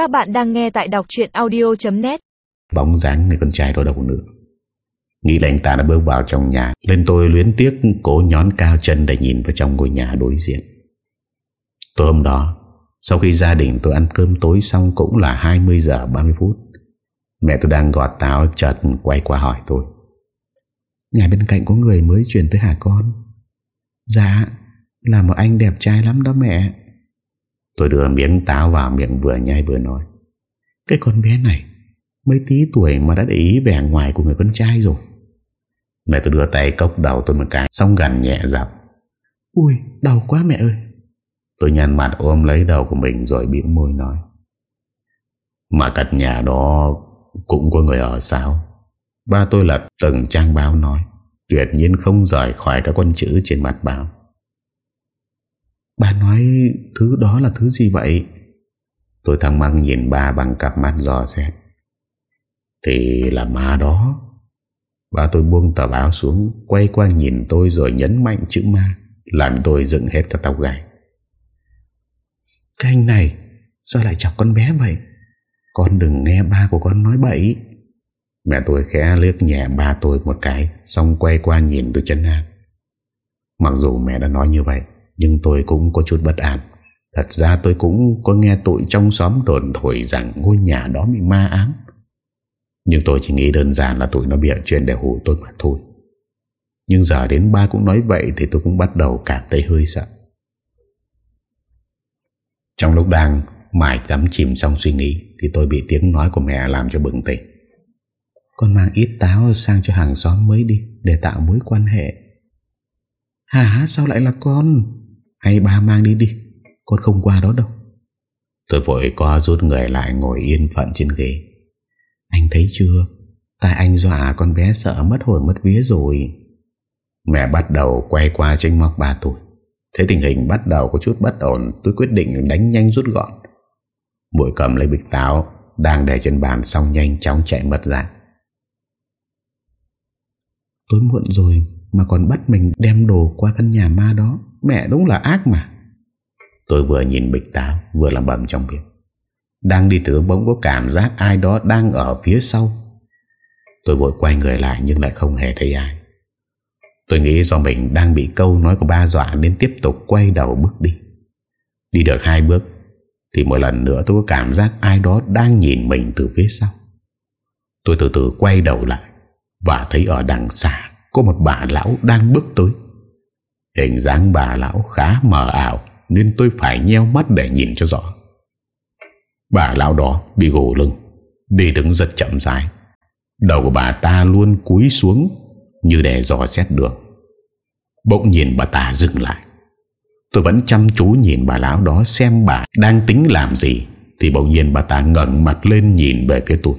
Các bạn đang nghe tại đọc chuyện audio.net Bóng dáng người con trai đó đâu nữa Nghĩ là anh ta đã bước vào trong nhà Lên tôi luyến tiếc cố nhón cao chân để nhìn vào trong ngôi nhà đối diện. Tối hôm đó, Sau khi gia đình tôi ăn cơm tối xong cũng là 20 giờ 30 phút, Mẹ tôi đang gọt táo chợt quay qua hỏi tôi. Nhà bên cạnh có người mới chuyển tới hả con? Dạ Là một anh đẹp trai lắm đó mẹ. Tôi đưa miếng táo vào miệng vừa nhai vừa nói. Cái con bé này Mấy tí tuổi mà đã để ý vẻ ngoài của người con trai rồi. Mẹ tôi đưa tay cốc đầu tôi một cái Xong gần nhẹ dọc Ui đau quá mẹ ơi. Tôi nhăn mặt ôm lấy đầu của mình Rồi biểu môi nói. Mà cạnh nhà đó Cũng có người ở sao? Ba tôi lật từng trang báo nói. Tuyệt nhiên không rời khỏi các con chữ trên mặt báo Bà nói thứ đó là thứ gì vậy? Tôi thắc mắc nhìn bà bằng cặp mắt giò xét. Thì là ma đó. Bà tôi buông tờ báo xuống, quay qua nhìn tôi rồi nhấn mạnh chữ ma, làm tôi dựng hết cả tóc gai. Cái anh này, sao lại chọc con bé vậy? Con đừng nghe ba của con nói bậy. Mẹ tôi khẽ liếc nhẹ ba tôi một cái, xong quay qua nhìn tôi chân an. Mặc dù mẹ đã nói như vậy, nhưng tôi cũng có chút bất an. Thật ra tôi cũng có nghe tụi trong xóm đồn thổi rằng ngôi nhà đó bị ma ám. Nhưng tôi chỉ nghĩ đơn giản là tụi nó bịa chuyện để hù tôi mà thôi. Nhưng giờ đến ba cũng nói vậy thì tôi cũng bắt đầu cảm thấy hơi sợ. Trong lúc đang mải đắm chìm trong suy nghĩ Thì tôi bị tiếng nói của mẹ làm cho bừng tỉnh. Con mang ít táo sang cho hàng xóm mới đi, Để tạo mối quan hệ. Hả? Sao lại là con? Hay ba mang đi đi Con không qua đó đâu. Tôi vội có rút người lại ngồi yên phận trên ghế. Anh thấy chưa? Tại anh dọa con bé sợ mất hồn mất vía rồi. Mẹ bắt đầu quay qua tranh móc ba tuổi Thế tình hình bắt đầu có chút bất ổn Tôi quyết định đánh nhanh rút gọn. Bụi cầm lấy bịch táo Đang để trên bàn xong nhanh chóng chạy mất ra Tối muộn rồi Mà còn bắt mình đem đồ qua căn nhà ma đó Mẹ đúng là ác mà. Tôi vừa nhìn bịch táo, Vừa làm bầm trong miệng. Đang đi từ bỗng có cảm giác ai đó đang ở phía sau. Tôi vội quay người lại Nhưng lại không hề thấy ai. Tôi nghĩ do mình đang bị câu nói của ba dọa Nên tiếp tục quay đầu bước đi. Đi được hai bước, Thì một lần nữa tôi có cảm giác ai đó đang nhìn mình từ phía sau. Tôi từ từ quay đầu lại Và thấy ở đằng xa Có một bà lão đang bước tới. Hình dáng bà lão khá mờ ảo, Nên tôi phải nheo mắt để nhìn cho rõ. Bà lão đó bị gồ lưng, Đi đứng rất chậm dài Đầu của bà ta luôn cúi xuống, Như để dò xét đường. Bỗng nhìn bà ta dừng lại. Tôi vẫn chăm chú nhìn bà lão đó Xem bà đang tính làm gì, Thì bỗng nhiên bà ta ngẩn mặt lên Nhìn về phía tôi.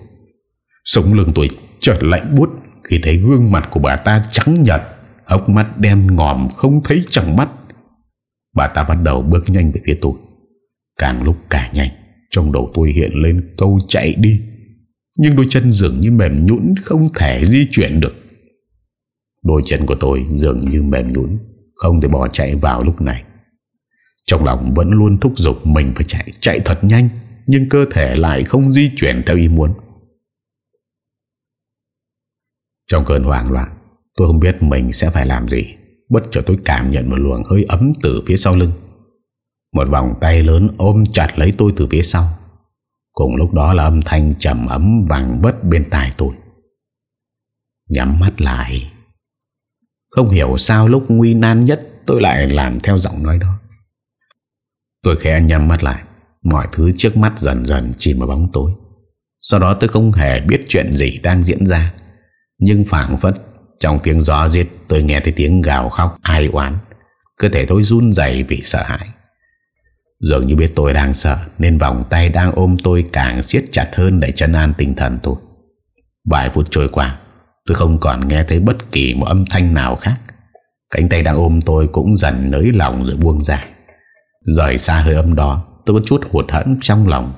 Sống lưng tôi chợt lạnh bút Khi thấy gương mặt của bà ta trắng nhật Hốc mắt đen ngòm không thấy chẳng mắt. Bà ta bắt đầu bước nhanh về phía tôi. Càng lúc càng nhanh Trong đầu tôi hiện lên câu chạy đi. Nhưng đôi chân dường như mềm nhũn Không thể di chuyển được. Đôi chân của tôi dường như mềm nhũn Không thể bỏ chạy vào lúc này. Trong lòng vẫn luôn thúc giục Mình phải chạy, chạy thật nhanh Nhưng cơ thể lại không di chuyển theo ý muốn. Trong cơn hoảng loạn Tôi không biết mình sẽ phải làm gì. Bất chợt tôi cảm nhận một luồng hơi ấm từ phía sau lưng. Một vòng tay lớn ôm chặt lấy tôi từ phía sau. Cùng lúc đó là âm thanh trầm ấm vàng bất bên tai tôi. Nhắm mắt lại. Không hiểu sao lúc nguy nan nhất tôi lại làm theo giọng nói đó. Tôi khẽ nhắm mắt lại. Mọi thứ trước mắt dần dần chìm vào bóng tối. Sau đó tôi không hề biết chuyện gì đang diễn ra. Nhưng phản phất trong tiếng gió giết, tôi nghe thấy tiếng gào khóc, ai oán. Cơ thể tôi run dày vì sợ hãi. Dường như biết tôi đang sợ, Nên vòng tay đang ôm tôi càng siết chặt hơn để chân an tinh thần tôi. Vài phút trôi qua, Tôi không còn nghe thấy bất kỳ một âm thanh nào khác. Cánh tay đang ôm tôi cũng dần nới lòng rồi buông ra. Rời xa hơi âm đó, Tôi có chút hụt hẫng trong lòng.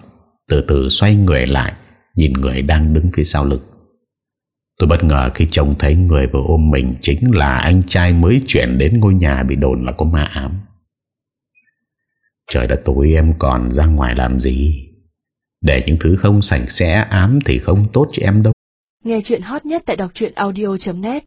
Từ từ xoay người lại, Nhìn người đang đứng phía sau lưng. Tôi bất ngờ khi trông thấy người vừa ôm mình chính là anh trai mới chuyển đến ngôi nhà bị đồn là có ma ám. Trời đã tối, em còn ra ngoài làm gì? Để những thứ không sạch sẽ, ám thì không tốt cho em đâu Nghe chuyện hot nhất tại đọc audio.net